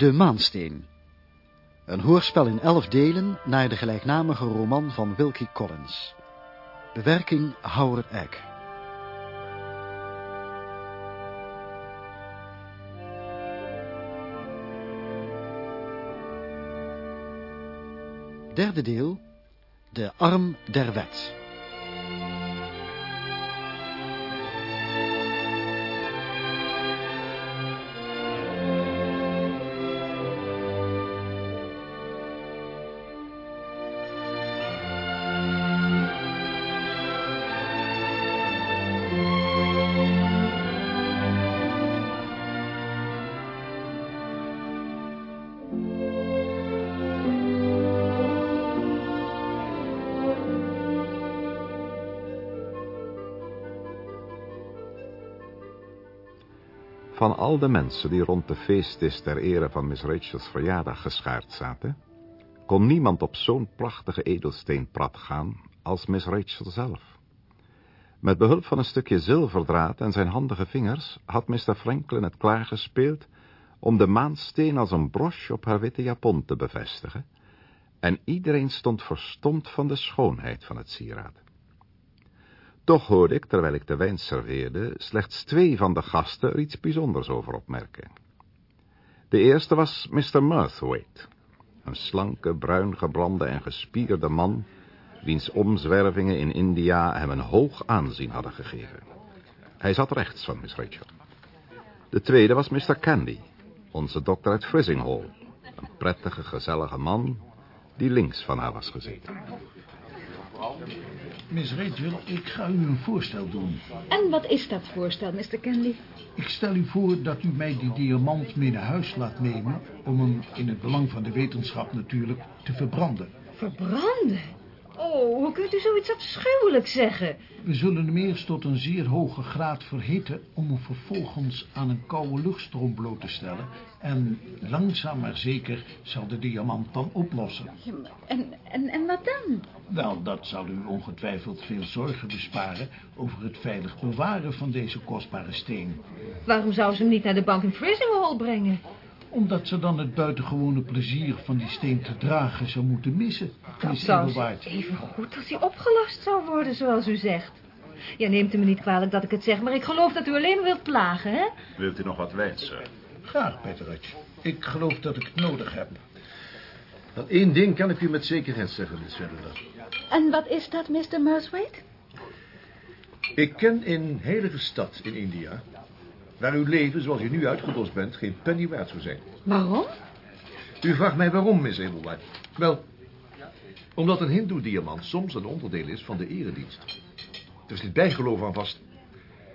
De Maansteen. Een hoorspel in elf delen naar de gelijknamige roman van Wilkie Collins. Bewerking Howard Egg. Derde deel. De arm der wet. Van al de mensen die rond de feestdis ter ere van Miss Rachel's verjaardag geschaard zaten, kon niemand op zo'n prachtige edelsteenprat gaan als Miss Rachel zelf. Met behulp van een stukje zilverdraad en zijn handige vingers had Mr. Franklin het klaargespeeld om de maansteen als een broche op haar witte japon te bevestigen, en iedereen stond verstomd van de schoonheid van het sieraad. Toch hoorde ik, terwijl ik de wijn serveerde, slechts twee van de gasten er iets bijzonders over opmerken. De eerste was Mr. Murthwaite, een slanke, bruin gebrande en gespierde man, wiens omzwervingen in India hem een hoog aanzien hadden gegeven. Hij zat rechts van Miss Rachel. De tweede was Mr. Candy, onze dokter uit Frissinghall, een prettige, gezellige man, die links van haar was gezeten. Miss Rachel, ik ga u een voorstel doen. En wat is dat voorstel, Mr. Candy? Ik stel u voor dat u mij die diamant mee naar huis laat nemen... om hem, in het belang van de wetenschap natuurlijk, te verbranden. Verbranden? Oh, hoe kunt u zoiets afschuwelijks zeggen? We zullen hem eerst tot een zeer hoge graad verhitten... om hem vervolgens aan een koude luchtstroom bloot te stellen... en langzaam maar zeker zal de diamant dan oplossen. Ja, en, en, en wat dan? Wel, dat zal u ongetwijfeld veel zorgen besparen... over het veilig bewaren van deze kostbare steen. Waarom zou ze hem niet naar de bank in Frissinghall brengen? Omdat ze dan het buitengewone plezier van die steen te dragen zou moeten missen. Dat zou even goed als hij opgelast zou worden, zoals u zegt. Ja, neemt u me niet kwalijk dat ik het zeg, maar ik geloof dat u alleen maar wilt plagen, hè? Wilt u nog wat wijn, sir? Graag, Petteruch. Ik geloof dat ik het nodig heb. Wel, één ding kan ik u met zekerheid zeggen, Miss Vendler. En wat is dat, Mr. Murthwaite? Ik ken een heilige stad in India... waar uw leven, zoals u nu uitgedost bent, geen penny waard zou zijn. Waarom? U vraagt mij waarom, Miss Edelwaard. Wel, omdat een hindoe-diamant soms een onderdeel is van de eredienst. Er zit bijgeloof aan vast.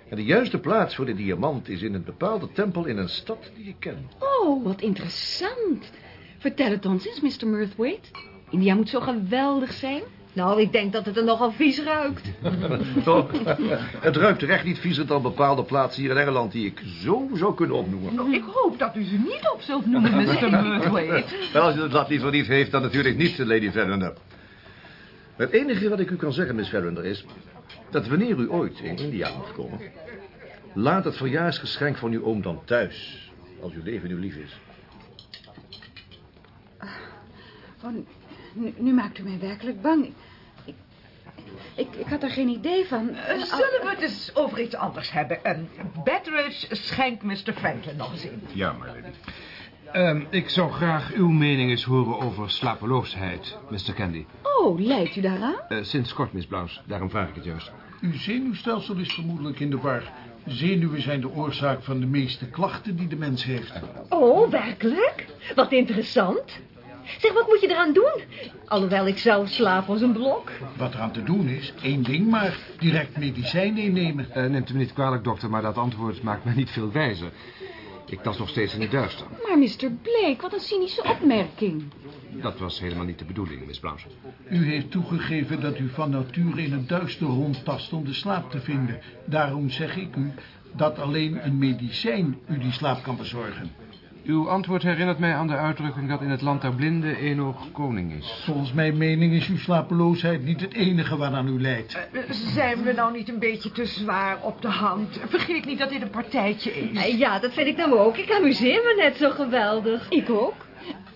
En de juiste plaats voor de diamant is in een bepaalde tempel in een stad die ik ken. Oh, wat interessant. Vertel het ons eens, Mr. Murthwaite. India moet zo geweldig zijn. Nou, ik denk dat het er nogal vies ruikt. Toch? Het ruikt terecht niet viezer dan bepaalde plaatsen hier in Engeland... die ik zo zou kunnen opnoemen. Ik hoop dat u ze niet op zult noemen, Mr. Murthwaite. Wel, als u het dat niet voor lief heeft, dan natuurlijk niet, Lady Verinder. Het enige wat ik u kan zeggen, Miss Verinder, is... dat wanneer u ooit in India mocht komen... laat het verjaarsgeschenk van uw oom dan thuis... als uw leven u lief is. Oh, nu, nu maakt u mij werkelijk bang. Ik, ik, had er geen idee van. Eh, Zullen we het eens over iets anders hebben? Um, Betteridge schenkt Mr. Franklin nog eens in. Ja, lady. Ehm, ik zou graag uw mening eens horen over slapeloosheid, Mr. Candy. Oh, lijkt u daaraan? Eh, sinds kort, Miss Blaus. Daarom vraag ik het juist. Uw zenuwstelsel is vermoedelijk in de war. Zenuwen zijn de oorzaak van de meeste klachten die de mens heeft. Oh, werkelijk? Wat interessant. Zeg, wat moet je eraan doen? Alhoewel ik zelf slaap als een blok. Wat eraan te doen is, één ding maar, direct medicijn innemen. Eh, neemt u me niet kwalijk, dokter, maar dat antwoord maakt mij niet veel wijzer. Ik tas nog steeds in het duister. Maar Mr. Blake, wat een cynische opmerking. Dat was helemaal niet de bedoeling, Miss Blaus. U heeft toegegeven dat u van nature in het duister rondtast om de slaap te vinden. Daarom zeg ik u dat alleen een medicijn u die slaap kan bezorgen. Uw antwoord herinnert mij aan de uitdrukking dat in het land der blinden één oog koning is. Volgens mijn mening is uw slapeloosheid niet het enige waaraan u lijdt. Eh, Zijn we nou niet een beetje te zwaar op de hand? Vergeet niet dat dit een partijtje is. Eh, Ja, dat vind ik nou ook. Ik amuseer me net zo geweldig. Ik ook.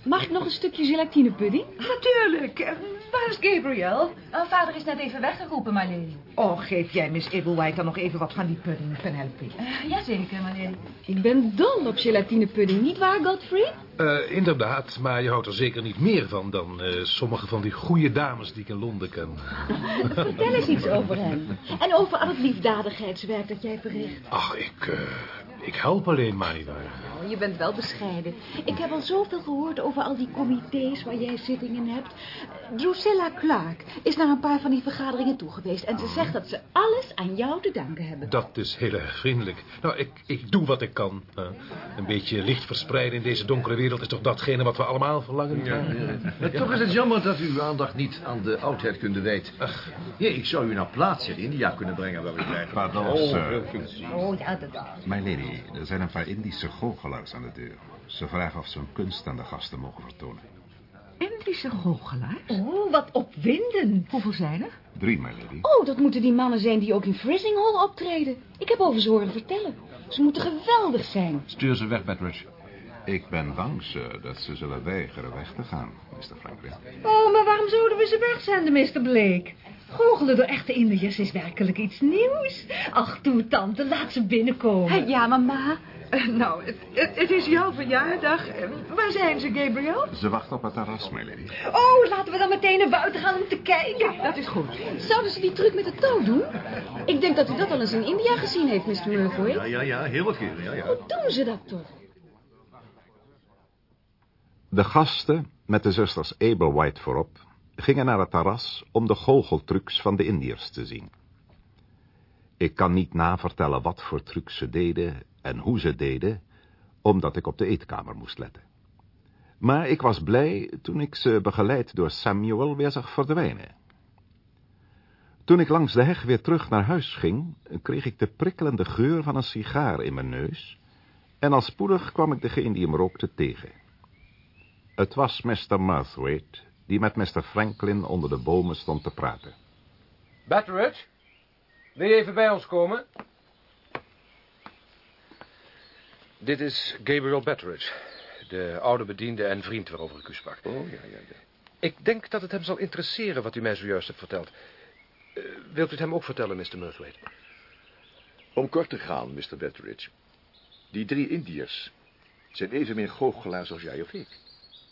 Mag ik nog een stukje gelatinepudding? Natuurlijk. Eh, Waar is Gabriel? Uh, vader is net even weggeroepen, my lady. Oh, geef jij Miss Edelwhite dan nog even wat van die pudding, Penelope. Uh, jazeker, my lady. Ik ben dol op gelatinepudding, niet waar, Godfrey? Eh, inderdaad, maar je houdt er zeker niet meer van dan eh, sommige van die goede dames die ik in Londen ken. Vertel eens iets over hem. En over al het liefdadigheidswerk dat jij verricht. Ach, ik, eh, ik help alleen maar niet waar. Oh, je bent wel bescheiden. Ik heb al zoveel gehoord over al die comité's waar jij zittingen hebt. Drusilla Clark is naar een paar van die vergaderingen toe geweest... en ze zegt dat ze alles aan jou te danken hebben. Dat is heel erg vriendelijk. Nou, ik, ik doe wat ik kan. een beetje licht verspreiden in deze donkere wereld is toch datgene wat we allemaal verlangen? Maar toch is het jammer dat u uw aandacht niet aan de oudheidkunde wijdt. Ja, ik zou u naar plaatsen in India kunnen brengen waar u blijft. Pardon, sir. Oh, ja, dat... My lady, er zijn een paar Indische goochelaars aan de deur. Ze vragen of ze hun kunst aan de gasten mogen vertonen. Indische goochelaars? Oh, wat opwindend. Hoeveel zijn er? Drie, my lady. Oh, dat moeten die mannen zijn die ook in Frizinghall optreden. Ik heb over ze horen vertellen. Ze moeten geweldig zijn. Stuur ze weg, Betteridge. Ik ben bang, sir, dat ze zullen weigeren weg te gaan, Mr. Franklin. Oh, maar waarom zouden we ze wegzenden, Mr. Blake? Goochelen door echte Indiërs is werkelijk iets nieuws. Ach, toe, tante, laat ze binnenkomen. Ja, mama. Eh, nou, het, het, het is jouw verjaardag. Eh, Waar zijn ze, Gabriel? Ze wachten op het terras, my lady. Oh, laten we dan meteen naar buiten gaan om te kijken. Dat is goed. Zouden ze die truc met de touw doen? Ik denk dat u dat al eens in India gezien heeft, Mr. Ja, Murphy. ja, ja, heel wat keren, ja, ja. Hoe doen ze dat toch? De gasten, met de zusters Ablewhite voorop, gingen naar het terras om de goocheltrucs van de Indiërs te zien. Ik kan niet navertellen wat voor trucs ze deden en hoe ze deden, omdat ik op de eetkamer moest letten. Maar ik was blij toen ik ze begeleid door Samuel weer zag verdwijnen. Toen ik langs de heg weer terug naar huis ging, kreeg ik de prikkelende geur van een sigaar in mijn neus, en al spoedig kwam ik degene die hem rookte tegen. Het was Mr. Murthwaite, die met Mr. Franklin onder de bomen stond te praten. Betteridge, wil je even bij ons komen? Dit is Gabriel Betteridge, de oude bediende en vriend waarover ik u sprak. Oh, ja, ja, ja. Ik denk dat het hem zal interesseren wat u mij zojuist hebt verteld. Eh, wilt u het hem ook vertellen, Mr. Murthwaite? Om kort te gaan, Mr. Betteridge. Die drie Indiërs zijn evenmin goochelaars als jij of ik.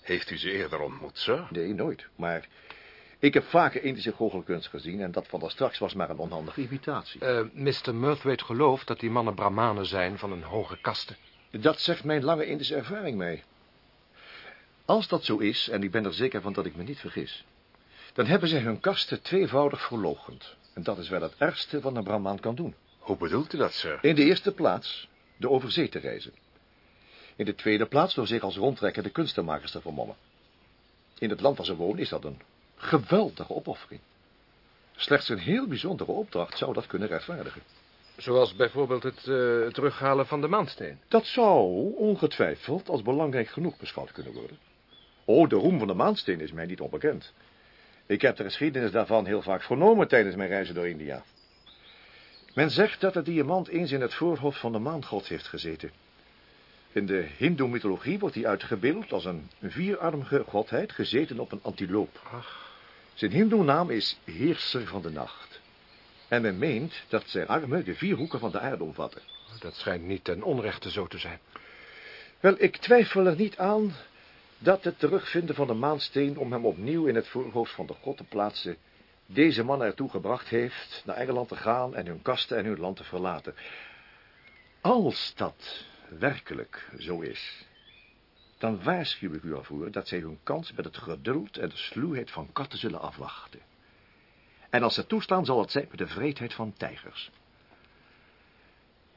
Heeft u ze eerder ontmoet, sir? Nee, nooit. Maar ik heb vaker Indische goochelkunst gezien... en dat van daar straks was maar een onhandige imitatie. Eh, Mr. Murthwaite gelooft dat die mannen brahmanen zijn van een hoge kaste. Dat zegt mijn lange Indische ervaring mee. Als dat zo is, en ik ben er zeker van dat ik me niet vergis... dan hebben zij hun kasten tweevoudig verloochend. En dat is wel het ergste wat een brahmaan kan doen. Hoe bedoelt u dat, sir? In de eerste plaats de overzee te reizen. In de tweede plaats door zich als rondtrekkende kunstenmakers te vermommen. In het land waar ze wonen is dat een geweldige opoffering. Slechts een heel bijzondere opdracht zou dat kunnen rechtvaardigen. Zoals bijvoorbeeld het eh, terughalen van de maansteen. Dat zou ongetwijfeld als belangrijk genoeg beschouwd kunnen worden. Oh, de roem van de maansteen is mij niet onbekend. Ik heb de geschiedenis daarvan heel vaak vernomen tijdens mijn reizen door India. Men zegt dat de diamant eens in het voorhoofd van de maangod heeft gezeten. In de hindoe-mythologie wordt hij uitgebeeld als een vierarmige godheid gezeten op een antiloop. Zijn hindoe-naam is Heerser van de Nacht. En men meent dat zijn armen de vier hoeken van de aarde omvatten. Dat schijnt niet ten onrechte zo te zijn. Wel, ik twijfel er niet aan dat het terugvinden van de maansteen om hem opnieuw in het voorhoofd van de god te plaatsen, deze man ertoe gebracht heeft naar Engeland te gaan en hun kasten en hun land te verlaten. Als dat werkelijk zo is, dan waarschuw ik u ervoor dat zij hun kans met het geduld en de sluwheid van katten zullen afwachten. En als ze toestaan, zal het zijn met de vreedheid van tijgers.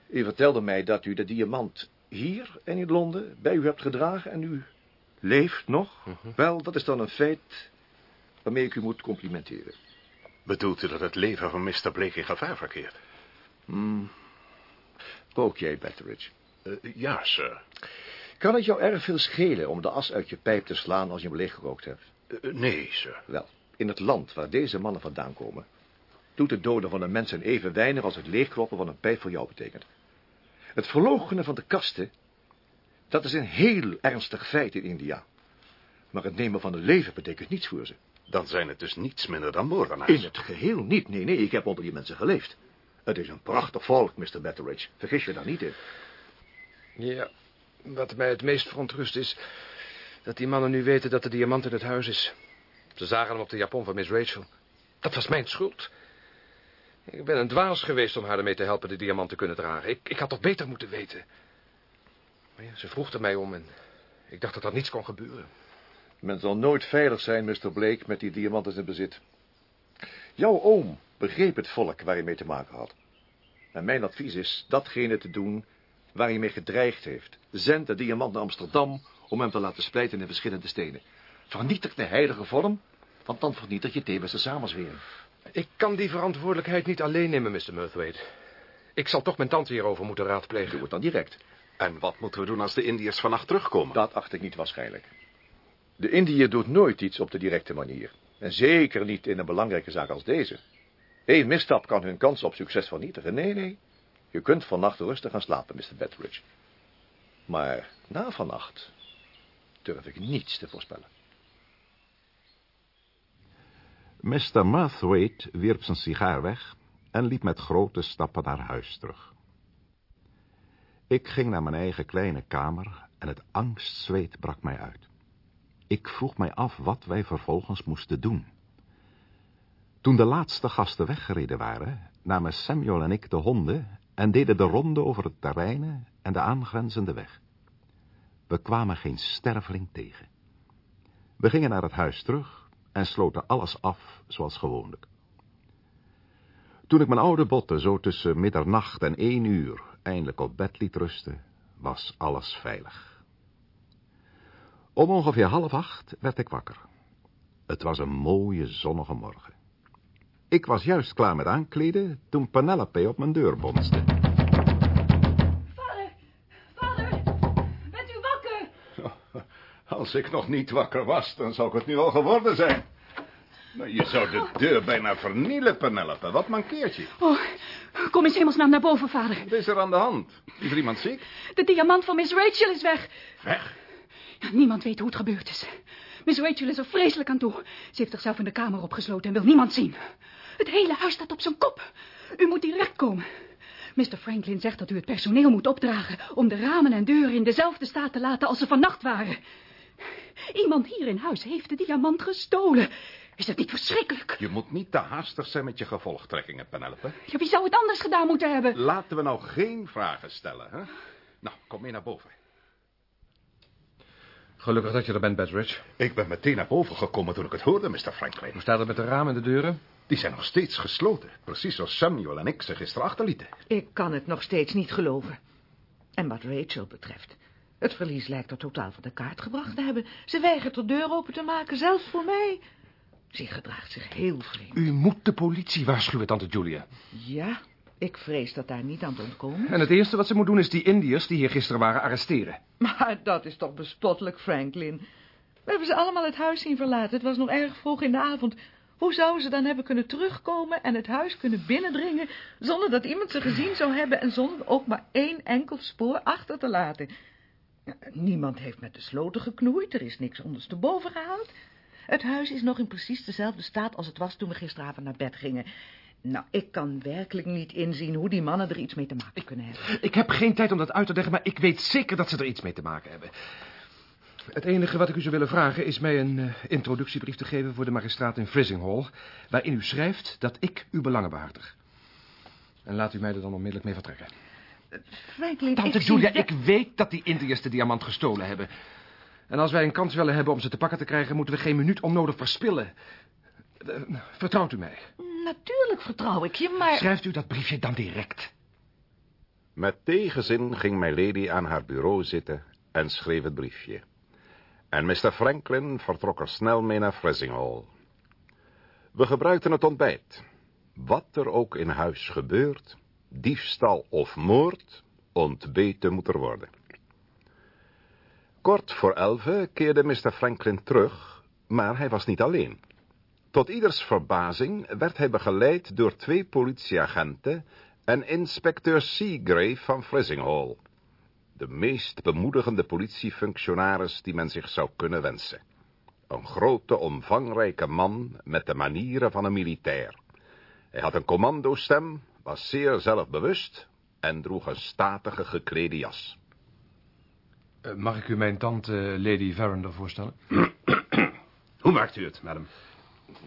U vertelde mij dat u de diamant hier en in Londen bij u hebt gedragen en u leeft nog. Wel, dat is dan een feit waarmee ik u moet complimenteren. Bedoelt u dat het leven van Mr. Blake in gevaar verkeert? Hmm. Ook jij, Betteridge. Eh, ja, sir. Kan het jou erg veel schelen om de as uit je pijp te slaan als je hem leeggerookt hebt? Uh, nee, sir. Wel, in het land waar deze mannen vandaan komen... doet het doden van een mens even weinig als het leegkloppen van een pijp voor jou betekent. Het verloochenen van de kasten... dat is een heel ernstig feit in India. Maar het nemen van een leven betekent niets voor ze. Dan zijn het dus niets minder dan moordenaars. In het geheel niet. Nee, nee, ik heb onder die mensen geleefd. Het is een prachtig volk, Mr. Betteridge. Vergis je daar niet in. Ja, wat mij het meest verontrust is... dat die mannen nu weten dat de diamant in het huis is. Ze zagen hem op de japon van Miss Rachel. Dat was mijn schuld. Ik ben een dwaas geweest om haar ermee te helpen de diamant te kunnen dragen. Ik, ik had toch beter moeten weten. Maar ja, ze vroeg er mij om en ik dacht dat dat niets kon gebeuren. Men zal nooit veilig zijn, Mr. Blake, met die diamant in zijn bezit. Jouw oom begreep het volk waar hij mee te maken had. En mijn advies is datgene te doen waar hij mee gedreigd heeft. Zend de diamant naar Amsterdam om hem te laten splijten in verschillende stenen. Vernietig de heilige vorm, want dan vernietig je tevens de samenzwering. Ik kan die verantwoordelijkheid niet alleen nemen, Mr. Murthwaite. Ik zal toch mijn tante hierover moeten raadplegen. Doe het dan direct. En wat moeten we doen als de Indiërs vannacht terugkomen? Dat acht ik niet waarschijnlijk. De Indiër doet nooit iets op de directe manier. En zeker niet in een belangrijke zaak als deze. Eén misstap kan hun kans op succes vernietigen. Nee, nee. Je kunt vannacht rustig gaan slapen, Mr. Betteridge. Maar na vannacht durf ik niets te voorspellen. Mr. Murthwaite wierp zijn sigaar weg en liep met grote stappen naar huis terug. Ik ging naar mijn eigen kleine kamer en het angstzweet brak mij uit. Ik vroeg mij af wat wij vervolgens moesten doen. Toen de laatste gasten weggereden waren, namen Samuel en ik de honden en deden de ronde over het terrein en de aangrenzende weg. We kwamen geen sterveling tegen. We gingen naar het huis terug en sloten alles af zoals gewoonlijk. Toen ik mijn oude botten zo tussen middernacht en één uur eindelijk op bed liet rusten, was alles veilig. Om ongeveer half acht werd ik wakker. Het was een mooie zonnige morgen. Ik was juist klaar met aankleden toen Penelope op mijn deur bonste. Vader, vader, bent u wakker? Als ik nog niet wakker was, dan zou ik het nu al geworden zijn. Maar je zou de deur bijna vernielen, Penelope. Wat mankeert je? Oh, kom eens hemelsnaam naar boven, vader. Wat is er aan de hand? Is er iemand ziek? De diamant van Miss Rachel is weg. Weg? Ja, niemand weet hoe het gebeurd is. Miss Rachel is er vreselijk aan toe. Ze heeft zichzelf in de kamer opgesloten en wil niemand zien. Het hele huis staat op zijn kop. U moet direct komen. Mr. Franklin zegt dat u het personeel moet opdragen... om de ramen en deuren in dezelfde staat te laten als ze vannacht waren. Iemand hier in huis heeft de diamant gestolen. Is dat niet verschrikkelijk? Je moet niet te haastig zijn met je gevolgtrekkingen, Penelope. Ja, wie zou het anders gedaan moeten hebben? Laten we nou geen vragen stellen, hè? Nou, kom mee naar boven. Gelukkig dat je er bent, Betteridge. Ik ben meteen naar boven gekomen toen ik het hoorde, Mr. Franklin. Hoe staat het met de ramen en de deuren? Die zijn nog steeds gesloten. Precies zoals Samuel en ik ze gisteren achterlieten. Ik kan het nog steeds niet geloven. En wat Rachel betreft... het verlies lijkt er totaal van de kaart gebracht te hebben. Ze weigert de deur open te maken, zelfs voor mij. Ze gedraagt zich heel vreemd. U moet de politie waarschuwen, tante Julia. Ja, ik vrees dat daar niet aan te ontkomen. En het eerste wat ze moet doen is die Indiërs die hier gisteren waren arresteren. Maar dat is toch bespottelijk, Franklin. We hebben ze allemaal het huis zien verlaten. Het was nog erg vroeg in de avond. Hoe zouden ze dan hebben kunnen terugkomen en het huis kunnen binnendringen... zonder dat iemand ze gezien zou hebben... en zonder ook maar één enkel spoor achter te laten? Niemand heeft met de sloten geknoeid. Er is niks ondersteboven gehaald. Het huis is nog in precies dezelfde staat als het was toen we gisteravond naar bed gingen. Nou, ik kan werkelijk niet inzien hoe die mannen er iets mee te maken kunnen hebben. Ik heb geen tijd om dat uit te leggen, maar ik weet zeker dat ze er iets mee te maken hebben. Het enige wat ik u zou willen vragen is mij een uh, introductiebrief te geven voor de magistraat in Frizinghall, waarin u schrijft dat ik uw belangen behartig. En laat u mij er dan onmiddellijk mee vertrekken. Franklin, Tante ik Julia, ik weet dat die Indiërs de diamant gestolen hebben. En als wij een kans willen hebben om ze te pakken te krijgen, moeten we geen minuut onnodig verspillen. Uh, vertrouwt u mij? Natuurlijk vertrouw ik je, maar... Schrijft u dat briefje dan direct. Met tegenzin ging mijn lady aan haar bureau zitten en schreef het briefje. En Mr. Franklin vertrok er snel mee naar Frizinghall. We gebruikten het ontbijt. Wat er ook in huis gebeurt, diefstal of moord, ontbeten moet er worden. Kort voor elven keerde Mr. Franklin terug, maar hij was niet alleen. Tot ieders verbazing werd hij begeleid door twee politieagenten en inspecteur Seagrave van Frizinghall. De meest bemoedigende politiefunctionaris die men zich zou kunnen wensen. Een grote, omvangrijke man met de manieren van een militair. Hij had een commandostem, was zeer zelfbewust en droeg een statige geklede jas. Uh, mag ik u mijn tante Lady Verinder voorstellen? Hoe maakt u het, madam?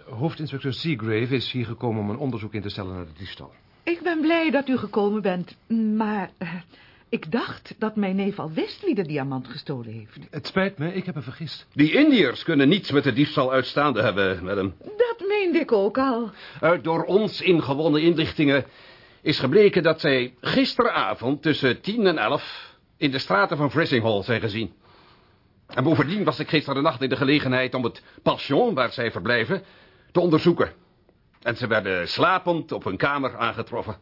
Hoofdinspecteur Seagrave is hier gekomen om een onderzoek in te stellen naar de diefstal. Ik ben blij dat u gekomen bent, maar uh, ik dacht dat mijn neef al wist wie de diamant gestolen heeft. Het spijt me, ik heb me vergist. Die Indiërs kunnen niets met de diefstal uitstaande hebben, madam. Dat meende ik ook al. Uit door ons ingewonnen inlichtingen is gebleken dat zij gisteravond tussen tien en elf in de straten van Frizinghall zijn gezien. En bovendien was ik gisteren nacht in de gelegenheid om het pension waar zij verblijven te onderzoeken. En ze werden slapend op hun kamer aangetroffen.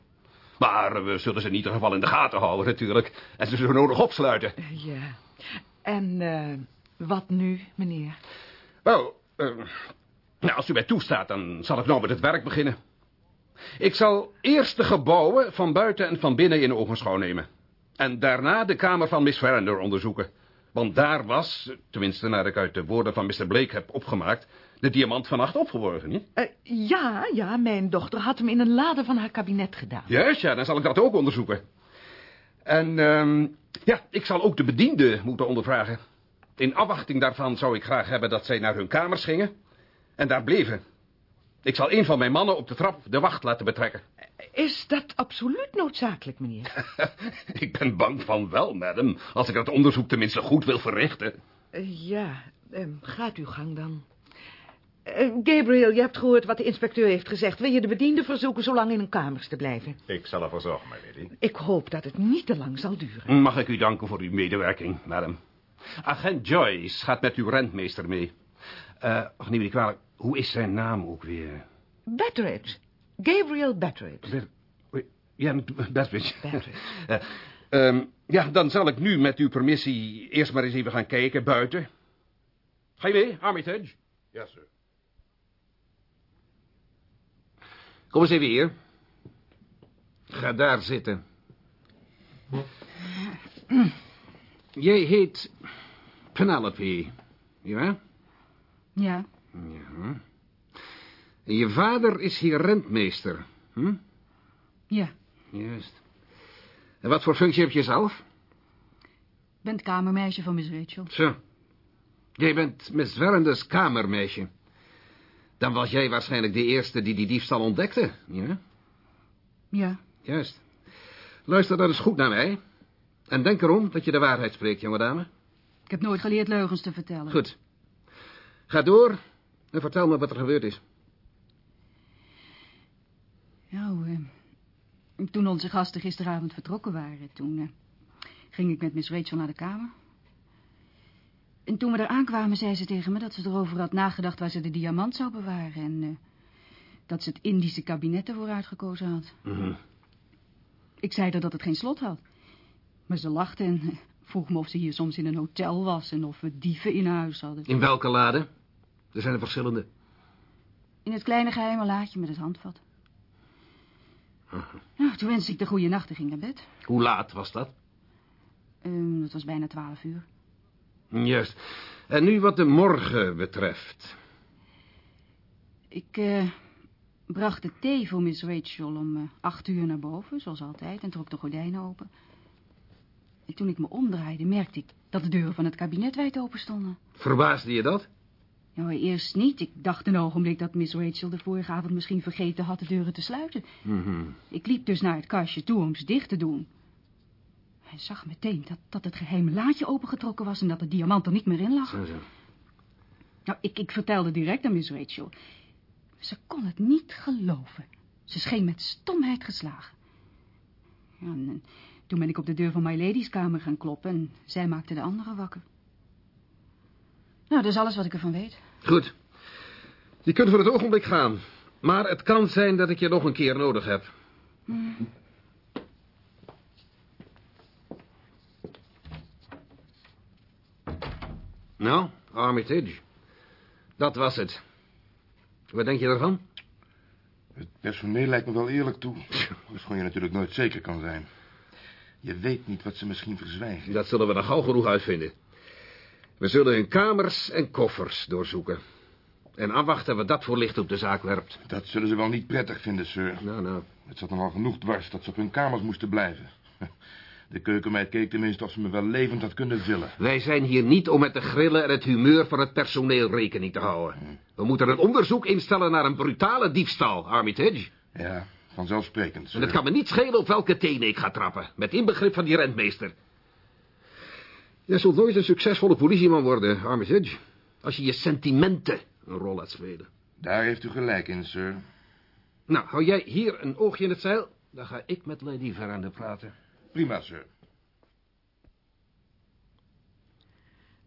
Maar we zullen ze in ieder geval in de gaten houden natuurlijk. En ze zo nodig opsluiten. Ja. En uh, wat nu, meneer? Wel, uh, nou, als u mij toestaat, dan zal ik nou met het werk beginnen. Ik zal eerst de gebouwen van buiten en van binnen in ogenschouw nemen. En daarna de kamer van Miss Verinder onderzoeken. Want daar was, tenminste naar ik uit de woorden van Mr. Blake heb opgemaakt... de diamant vannacht opgeborgen, niet? Uh, ja, ja, mijn dochter had hem in een lade van haar kabinet gedaan. Juist, ja, dan zal ik dat ook onderzoeken. En, um, ja, ik zal ook de bedienden moeten ondervragen. In afwachting daarvan zou ik graag hebben dat zij naar hun kamers gingen... en daar bleven. Ik zal een van mijn mannen op de trap de wacht laten betrekken. Is dat absoluut noodzakelijk, meneer? ik ben bang van wel, madam. Als ik dat onderzoek tenminste goed wil verrichten. Uh, ja, uh, gaat uw gang dan. Uh, Gabriel, je hebt gehoord wat de inspecteur heeft gezegd. Wil je de bediende verzoeken zo lang in hun kamers te blijven? Ik zal ervoor zorgen, my lady. Ik hoop dat het niet te lang zal duren. Mag ik u danken voor uw medewerking, madam. Agent Joyce gaat met uw rentmeester mee. Uh, ach, neem me niet kwalijk. Hoe is zijn naam ook weer? Betteridge. Gabriel Betteridge. Ber ja, Betteridge. Betteridge. uh, um, ja, dan zal ik nu met uw permissie eerst maar eens even gaan kijken buiten. Ga je mee, Armitage? Ja, sir. Kom eens even hier. Ga daar zitten. Jij heet Penelope, ja? Ja. Ja. En je vader is hier rentmeester, hm? Ja. Juist. En wat voor functie heb je zelf? Ik ben het kamermeisje van Miss Rachel. Zo. Jij bent Miss Verenders kamermeisje. Dan was jij waarschijnlijk de eerste die die diefstal ontdekte, ja? Ja. Juist. Luister dan eens goed naar mij. En denk erom dat je de waarheid spreekt, jonge dame. Ik heb nooit geleerd leugens te vertellen. Goed. Ga door en vertel me wat er gebeurd is. Nou, uh, toen onze gasten gisteravond vertrokken waren... toen uh, ging ik met Miss Rachel naar de kamer. En toen we er aankwamen, zei ze tegen me dat ze erover had nagedacht... waar ze de diamant zou bewaren... en uh, dat ze het Indische kabinet ervoor uitgekozen had. Mm -hmm. Ik zei haar dat het geen slot had. Maar ze lachte en vroeg me of ze hier soms in een hotel was... en of we dieven in huis hadden. In welke lade? Er zijn er verschillende. In het kleine geheime laadje met het handvat. Nou, toen wenste ik de goede nacht en ging naar bed. Hoe laat was dat? Um, dat was bijna twaalf uur. Juist. En nu wat de morgen betreft. Ik uh, bracht de thee voor Miss Rachel om uh, acht uur naar boven, zoals altijd, en trok de gordijnen open. En toen ik me omdraaide, merkte ik dat de deuren van het kabinet wijd open stonden. Verbaasde je dat? Nou, eerst niet. Ik dacht een ogenblik dat Miss Rachel de vorige avond misschien vergeten had de deuren te sluiten. Mm -hmm. Ik liep dus naar het kastje toe om ze dicht te doen. Hij zag meteen dat, dat het geheime laadje opengetrokken was en dat de diamant er niet meer in lag. Zo, zo. Nou, ik, ik vertelde direct aan Miss Rachel. Ze kon het niet geloven. Ze scheen met stomheid geslagen. Ja, en, en toen ben ik op de deur van My Lady's kamer gaan kloppen en zij maakte de andere wakker. Nou, dat is alles wat ik ervan weet. Goed. Je kunt voor het ogenblik gaan. Maar het kan zijn dat ik je nog een keer nodig heb. Hmm. Nou, Armitage. Dat was het. Wat denk je ervan? Het personeel lijkt me wel eerlijk toe. Schoon je natuurlijk nooit zeker kan zijn. Je weet niet wat ze misschien verzwijgen. Dat zullen we er gauw genoeg uitvinden. We zullen hun kamers en koffers doorzoeken. En afwachten wat dat voor licht op de zaak werpt. Dat zullen ze wel niet prettig vinden, sir. Nou, nou. Het zat nogal genoeg dwars dat ze op hun kamers moesten blijven. De keukenmeid keek tenminste of ze me wel levend had kunnen vullen. Wij zijn hier niet om met de grillen en het humeur van het personeel rekening te houden. We moeten een onderzoek instellen naar een brutale diefstal, Armitage. Ja, vanzelfsprekend, sir. En het kan me niet schelen op welke tenen ik ga trappen. Met inbegrip van die rentmeester. Jij zult nooit een succesvolle politieman worden, Armitage. Als je je sentimenten een rol laat spelen. Daar heeft u gelijk in, sir. Nou, hou jij hier een oogje in het zeil. Dan ga ik met Lady Veranda praten. Prima, sir.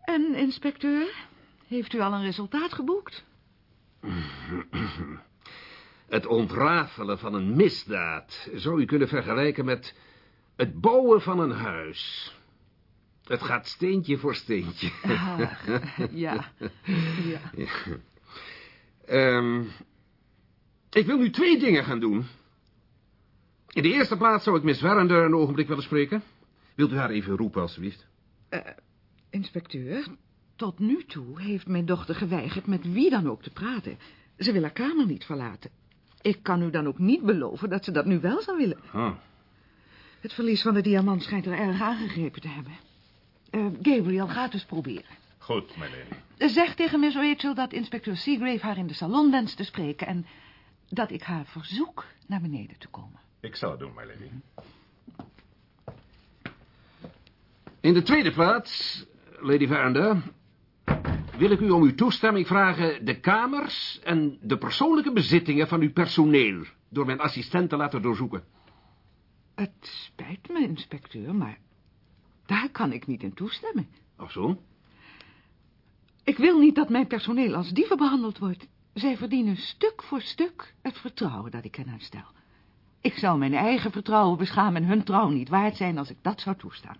En, inspecteur, heeft u al een resultaat geboekt? Het ontrafelen van een misdaad zou u kunnen vergelijken met het bouwen van een huis. Het gaat steentje voor steentje. Ja, ja. Ja. Ehm, ik wil nu twee dingen gaan doen. In de eerste plaats zou ik Miss Warrender een ogenblik willen spreken. Wilt u haar even roepen, alstublieft? Eh, inspecteur, tot nu toe heeft mijn dochter geweigerd met wie dan ook te praten. Ze wil haar kamer niet verlaten. Ik kan u dan ook niet beloven dat ze dat nu wel zou willen. Oh. Het verlies van de diamant schijnt er erg aangegrepen te hebben. Eh, Gabriel, gaat dus proberen. Goed, my lady. Zeg tegen Miss Rachel dat inspecteur Seagrave haar in de salon wenst te spreken... en dat ik haar verzoek naar beneden te komen. Ik zal het doen, my lady. In de tweede plaats, Lady Veranda... wil ik u om uw toestemming vragen... de kamers en de persoonlijke bezittingen van uw personeel... door mijn assistent te laten doorzoeken. Het spijt me, inspecteur, maar daar kan ik niet in toestemmen. Of zo? Ik wil niet dat mijn personeel als dieven behandeld wordt. Zij verdienen stuk voor stuk het vertrouwen dat ik hen uitstel. Ik zou mijn eigen vertrouwen beschamen en hun trouw niet waard zijn als ik dat zou toestaan.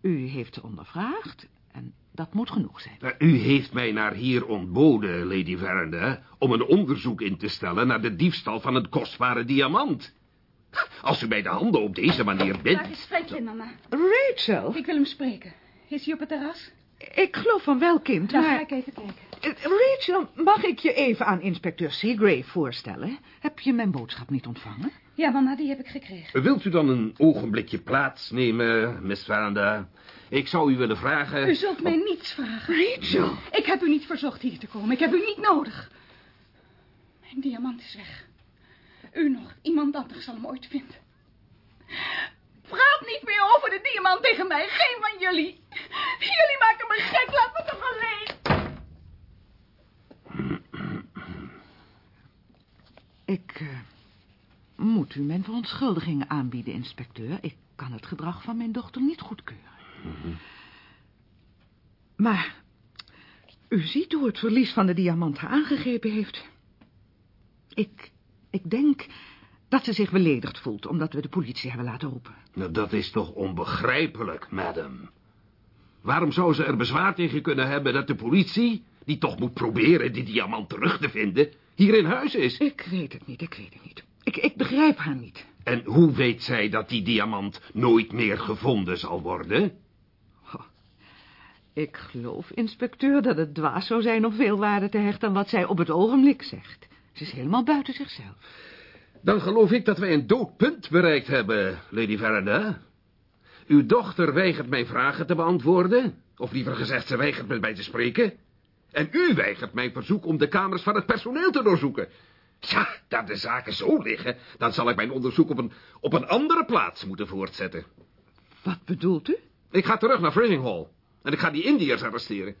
U heeft ze ondervraagd en dat moet genoeg zijn. Nou, U heeft mij naar hier ontboden, Lady Veranda... om een onderzoek in te stellen naar de diefstal van het kostbare diamant. Als u mij de handen op deze manier Daar bindt... is Franklin, mama. Rachel, Ik wil hem spreken. Is hij op het terras? ik geloof van wel, kind, Dan maar... ga ik even kijken. Eh, Rachel, mag ik je even aan inspecteur Seagrave voorstellen? Heb je mijn boodschap niet ontvangen? Ja, mama, die heb ik gekregen. Wilt u dan een ogenblikje plaatsnemen, Miss Veranda? Ik zou u willen vragen... U zult mij niets vragen. Rachel! Ik heb u niet verzocht hier te komen. Ik heb u niet nodig. Mijn diamant is weg. U nog, iemand anders zal hem ooit vinden. Praat niet meer over de diamant tegen mij. Geen van jullie. Jullie maken me gek. Laat me toch alleen. Ik eh, moet u mijn verontschuldigingen aanbieden, inspecteur. Ik kan het gedrag van mijn dochter niet goedkeuren. Maar u ziet hoe het verlies van de diamant haar aangegrepen heeft. Ik, ik denk dat ze zich beledigd voelt omdat we de politie hebben laten roepen. Nou, dat is toch onbegrijpelijk, madam. Waarom zou ze er bezwaar tegen kunnen hebben dat de politie... die toch moet proberen die diamant terug te vinden... hier in huis is? Ik weet het niet, ik weet het niet. Ik, ik begrijp haar niet. En hoe weet zij dat die diamant nooit meer gevonden zal worden? Ik geloof, inspecteur, dat het dwaas zou zijn om veel waarde te hechten aan wat zij op het ogenblik zegt. Ze is helemaal buiten zichzelf. Dan geloof ik dat wij een doodpunt bereikt hebben, Lady Veranda. Uw dochter weigert mijn vragen te beantwoorden. Of liever gezegd, ze weigert met mij te spreken. En u weigert mijn verzoek om de kamers van het personeel te doorzoeken. Ja, daar de zaken zo liggen, dan zal ik mijn onderzoek op een, op een andere plaats moeten voortzetten. Wat bedoelt u? Ik ga terug naar Frizinghall. En ik ga die Indiërs arresteren.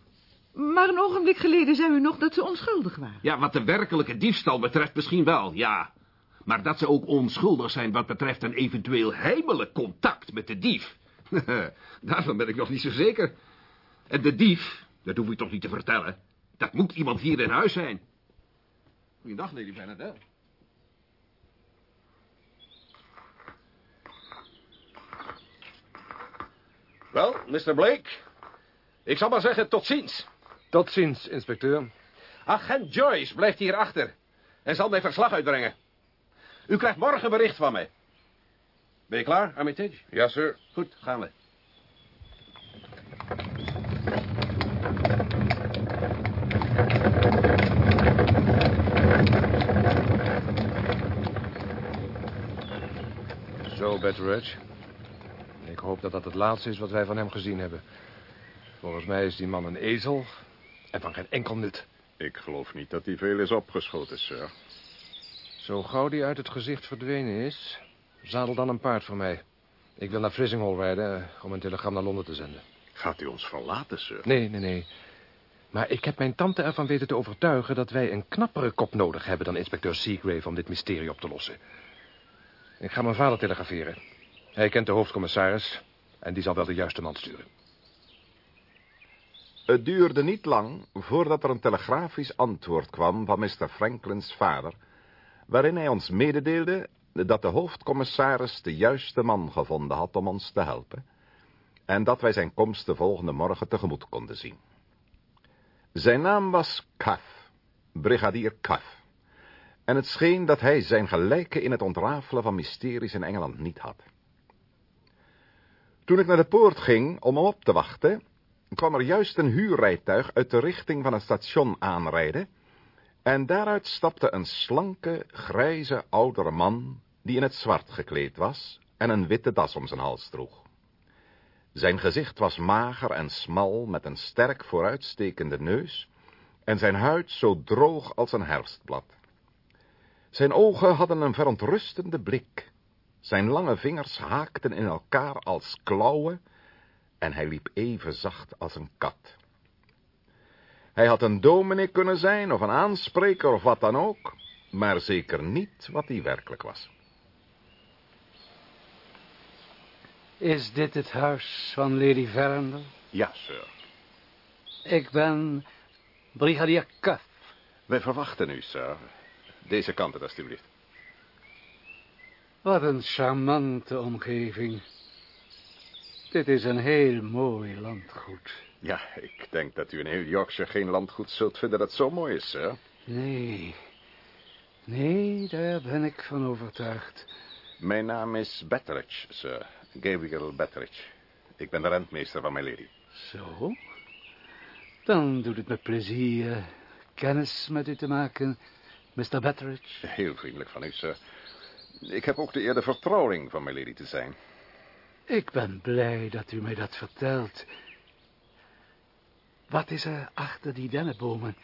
Maar een ogenblik geleden zei u nog dat ze onschuldig waren. Ja, wat de werkelijke diefstal betreft misschien wel, ja. Maar dat ze ook onschuldig zijn wat betreft een eventueel heimelijk contact met de dief. Daarvan ben ik nog niet zo zeker. En de dief, dat hoef ik toch niet te vertellen. Dat moet iemand hier in huis zijn. Goeiedag, Lady Bernadette. Wel, Mr. Blake. Ik zal maar zeggen, tot ziens. Tot ziens, inspecteur. Agent Joyce blijft hier achter en zal mij verslag uitbrengen. U krijgt morgen bericht van mij. Ben je klaar, Armitage? Ja, sir. Goed, gaan we. Zo, Betteridge. Ik hoop dat dat het laatste is wat wij van hem gezien hebben. Volgens mij is die man een ezel en van geen enkel nut. Ik geloof niet dat hij veel is opgeschoten, sir. Zo gauw die uit het gezicht verdwenen is, zadel dan een paard voor mij. Ik wil naar Frissinghall rijden eh, om een telegram naar Londen te zenden. Gaat u ons verlaten, sir? Nee, nee, nee. Maar ik heb mijn tante ervan weten te overtuigen dat wij een knappere kop nodig hebben dan inspecteur Seagrave om dit mysterie op te lossen. Ik ga mijn vader telegraferen. Hij kent de hoofdcommissaris en die zal wel de juiste man sturen. Het duurde niet lang voordat er een telegrafisch antwoord kwam van Mr. Franklin's vader, waarin hij ons mededeelde dat de hoofdcommissaris de juiste man gevonden had om ons te helpen, en dat wij zijn komst de volgende morgen tegemoet konden zien. Zijn naam was Cuff, brigadier Cuff, en het scheen dat hij zijn gelijke in het ontrafelen van mysteries in Engeland niet had. Toen ik naar de poort ging om hem op te wachten, kwam er juist een huurrijtuig uit de richting van het station aanrijden, en daaruit stapte een slanke, grijze, oudere man, die in het zwart gekleed was en een witte das om zijn hals droeg. Zijn gezicht was mager en smal, met een sterk vooruitstekende neus, en zijn huid zo droog als een herfstblad. Zijn ogen hadden een verontrustende blik. Zijn lange vingers haakten in elkaar als klauwen, en hij liep even zacht als een kat. Hij had een dominee kunnen zijn, of een aanspreker, of wat dan ook, maar zeker niet wat hij werkelijk was. Is dit het huis van Lady Verinder? Ja, sir. Ik ben brigadier Cuff. Wij verwachten u, sir. Deze kant het, alstublieft. Wat een charmante omgeving. Dit is een heel mooi landgoed. Ja, ik denk dat u in heel Yorkshire geen landgoed zult vinden dat zo mooi is, sir. Nee. Nee, daar ben ik van overtuigd. Mijn naam is Betteridge, sir. Gabriel Betteridge. Ik ben de rentmeester van mijn lady. Zo? Dan doet het me plezier kennis met u te maken, Mr. Betteridge. Heel vriendelijk van u, sir. Ik heb ook de eer de vertrouweling van mijn lady te zijn. Ik ben blij dat u mij dat vertelt. Wat is er achter die dennenbomen?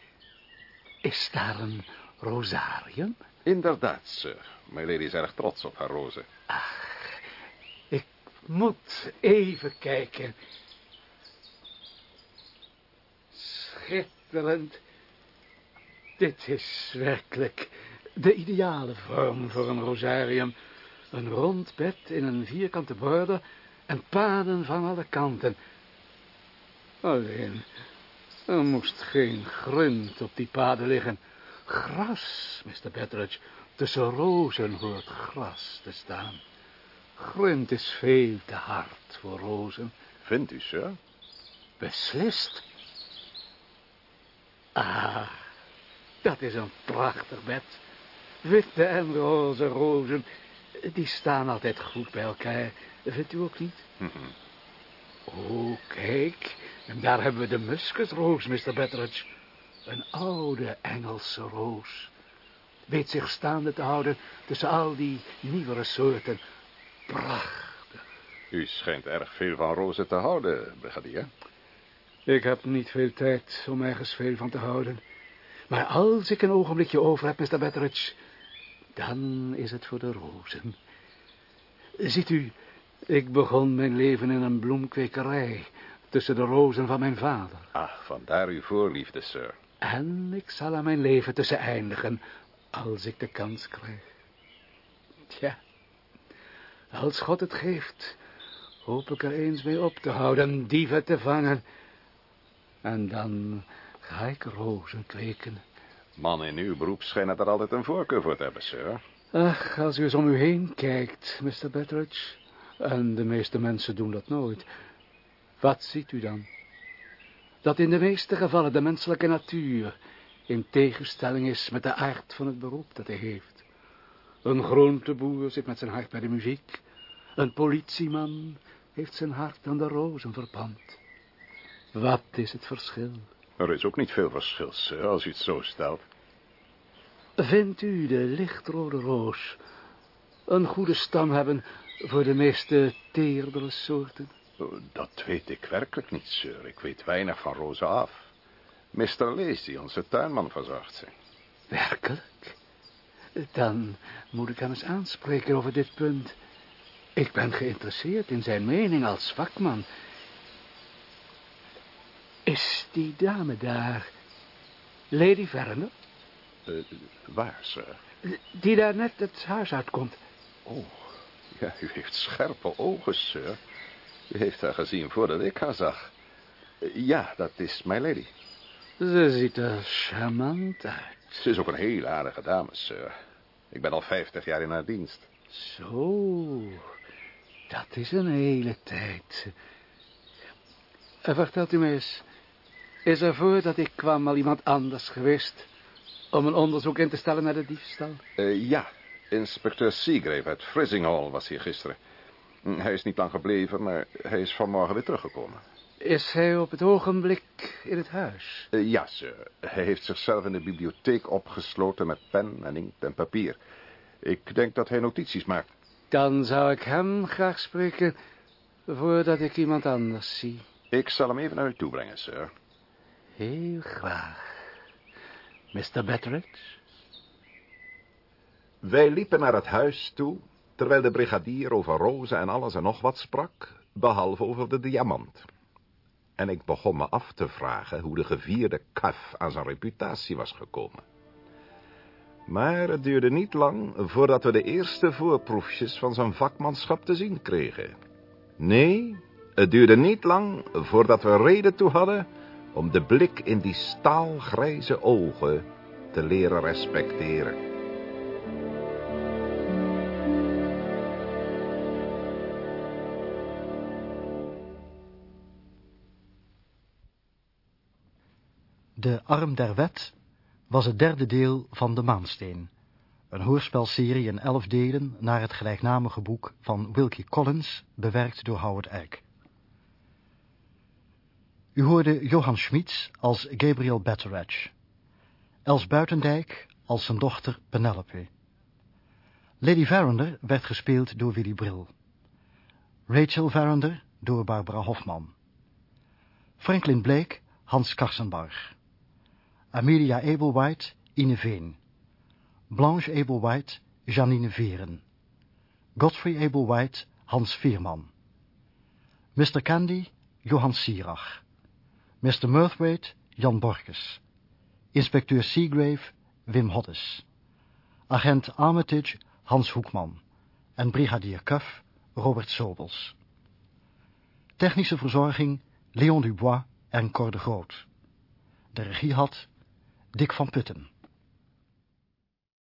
Is daar een rosarium? Inderdaad, sir. Mijn lady is erg trots op haar rozen. Ach, ik moet even kijken. Schitterend. Dit is werkelijk de ideale vorm voor een rosarium. Een rond bed in een vierkante border en paden van alle kanten. Alleen, er moest geen grunt op die paden liggen. Gras, Mr. Betteridge. Tussen rozen hoort gras te staan. Grunt is veel te hard voor rozen. Vindt u, sir? Beslist. Ah, dat is een prachtig bed. Witte en roze rozen, die staan altijd goed bij elkaar. Vindt u ook niet? Oh, kijk, en daar hebben we de musketroos, Mr. Betteridge. Een oude Engelse roos. Weet zich staande te houden tussen al die nieuwere soorten. Prachtig. U schijnt erg veel van rozen te houden, brigadier. Ik heb niet veel tijd om ergens veel van te houden. Maar als ik een ogenblikje over heb, Mr. Betteridge, dan is het voor de rozen. Ziet u, ik begon mijn leven in een bloemkwekerij tussen de rozen van mijn vader. Ah, vandaar uw voorliefde, sir. En ik zal aan mijn leven tussen eindigen, als ik de kans krijg. Tja, als God het geeft, hoop ik er eens mee op te houden, dieven te vangen. En dan ga ik rozen kweken. Mannen in uw beroep schijnen er altijd een voorkeur voor te hebben, sir. Ach, als u eens om u heen kijkt, Mr. Betteridge, en de meeste mensen doen dat nooit, wat ziet u dan? dat in de meeste gevallen de menselijke natuur in tegenstelling is met de aard van het beroep dat hij heeft. Een groenteboer zit met zijn hart bij de muziek. Een politieman heeft zijn hart aan de rozen verpand. Wat is het verschil? Er is ook niet veel verschil, sir, als u het zo stelt. Vindt u de lichtrode roos een goede stam hebben voor de meeste teerdere soorten? Oh, Dat weet ik werkelijk niet, sir. Ik weet weinig van rozen af. Mr. Lacey, onze tuinman, verzorgt ze. Werkelijk? Dan moet ik hem eens aanspreken over dit punt. Ik ben geïnteresseerd in zijn mening als vakman. Is die dame daar Lady Verner? Eh, waar, sir? Die daar net het huis uitkomt. Oh, ja, u heeft scherpe ogen, sir. U heeft haar gezien voordat ik haar zag. Eh, Ja, dat is my lady. Ze ziet er charmant uit. Ze is ook een heel aardige dame, sir. Ik ben al vijftig jaar in haar dienst. Zo, dat is een hele tijd. Eh, Vertelt u me eens, is er voordat ik kwam al iemand anders geweest om een onderzoek in te stellen naar de diefstal? Eh, ja, inspecteur Seagrave uit Frizinghall was hier gisteren. Hm, Hij is niet lang gebleven, maar hij is vanmorgen weer teruggekomen. Is hij op het ogenblik in het huis? Eh, ja, sir. Hij heeft zichzelf in de bibliotheek opgesloten met pen en inkt en papier. Ik denk dat hij notities maakt. Dan zou ik hem graag spreken voordat ik iemand anders zie. Ik zal hem even naar u toe brengen, sir. Heel graag. Mr. Betteridge? Wij liepen naar het huis toe, terwijl de brigadier over rozen en alles en nog wat sprak, behalve over de diamant. En ik begon me af te vragen hoe de gevierde Cuff aan zijn reputatie was gekomen. Maar het duurde niet lang voordat we de eerste voorproefjes van zijn vakmanschap te zien kregen. Nee, het duurde niet lang voordat we reden toe hadden om de blik in die staalgrijze ogen te leren respecteren. De Arm der Wet was het derde deel van De Maansteen. Een hoorspelserie in elf delen naar het gelijknamige boek van Wilkie Collins, bewerkt door Howard Egg. U hoorde Johan Schmitz als Gabriel Betteredge. Els Buitendijk als zijn dochter Penelope. Lady Verinder werd gespeeld door Willy Brill. Rachel Verinder door Barbara Hofman. Franklin Blake, Hans Karsenbarg. Amelia Abelwhite, Ine Veen. Blanche Abelwhite, Janine Veren. Godfrey Abelwhite, Hans Veerman. Mr. Candy, Johan Sierach. Mr. Murthwaite, Jan Borges. Inspecteur Seagrave, Wim Hoddes. Agent Armitage, Hans Hoekman. En brigadier Cuff, Robert Sobels. Technische verzorging, Leon Dubois en Cor de Groot. De regie had Dick van Putten.